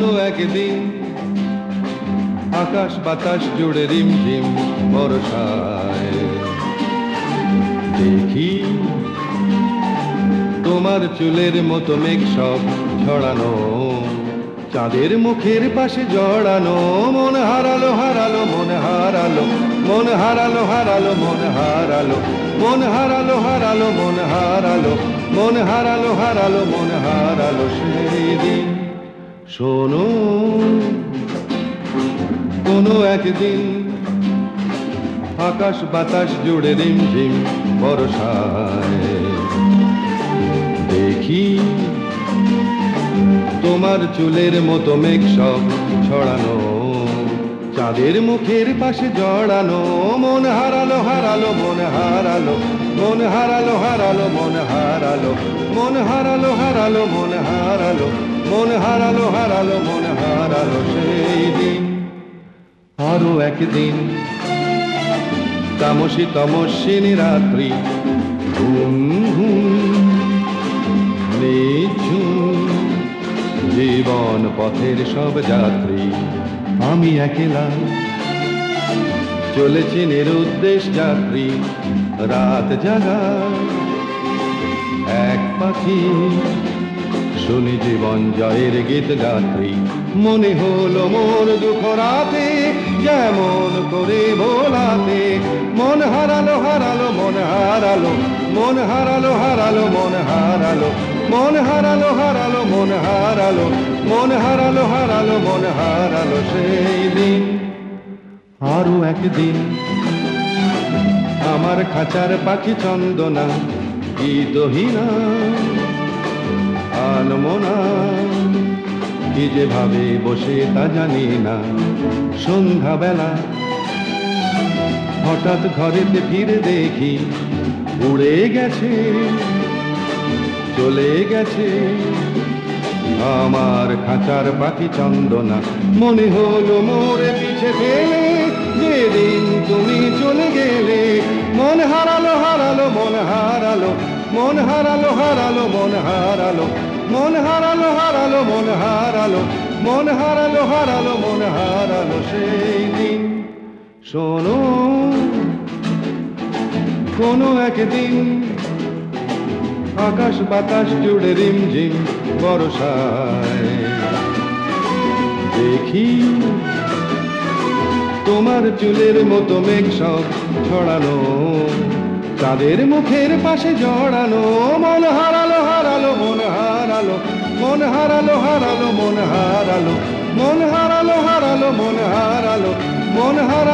একদিন। আকাশ বাতাস জুড়ে রিম ঝিম দেখি তোমার চুলের মতো মেঘ সব ছড়ানো চাঁদের মুখের পাশে জড়ানো। মন হারালো হারালো, মন হারালো মন হারালো হারালো, মন হারালো মন হারালো হারালো, মন হারালো মন হারালো হারালো, মন হারালো সেই দিন শোনো, কোনো একদিন আকাশ বাতাস জুড়ে রিম ঝিম বরসায় দেখি তোমার চুলের মতো মেঘ সব ছড়ানো, চাঁদের মুখের পাশে জড়ানো, মন হারালো হারালো, মন হারালো মন হারালো হারালো, মন হারালো মন হারালো হারালো, মন হারালো। মন হারালো হারালো, মন হারালো সেই দিন। আরও একদিন তামসী তমস্বিনী রাত্রি, ঘুম ঘুম জীবন পথের সব যাত্রী। আমি একলা চলেছি নিরুদ্দেশ যাত্রী, রাত জাগা এক পাখি শুনি জীবন জয়ের গীত গাত্রী মনে হলো মোর দুঃখ রাতে যেমন করে ভোলাতে। মন হারালো হারালো, মন হারালো মন হারালো হারালো, মন হারালো। মন হারালো হারালো, মন হারালো মন হারালো হারালো, মন হারালো সেই দিন। আরও একদিন আমার খাঁচার পাখি চন্দনা গীতহীনা আনমনা কি যে ভাবে বসে তা জানি না। সন্ধ্যাবেলা হঠাৎ ঘরেতে ফিরে দেখি উড়ে গেছে, চলে গেছে। আমার খাঁচার পাখি চন্দনা, মনে হলো মোরে পিছে ফেলে, যেদিন তুমি চলে গেলে, মন হারালো মন হারালো হারালো, মন হারালো। মন হারালো হারালো, মন হারালো। মন হারালো হারালো, মন হারালো সেই দিন। শোনো, কোনো একদিন আকাশ বাতাস জুড়ে রিম ঝিম বরসায় দেখি তোমার চুলের মতো মেঘ সব ছড়ানো। তাদের মুখের পাশে জড়ালো, মন হারালো হারালো, মন হারালো মন হারালো হারালো, মন হারালো মন হারালো হারালো, মন হারালো মন হারালো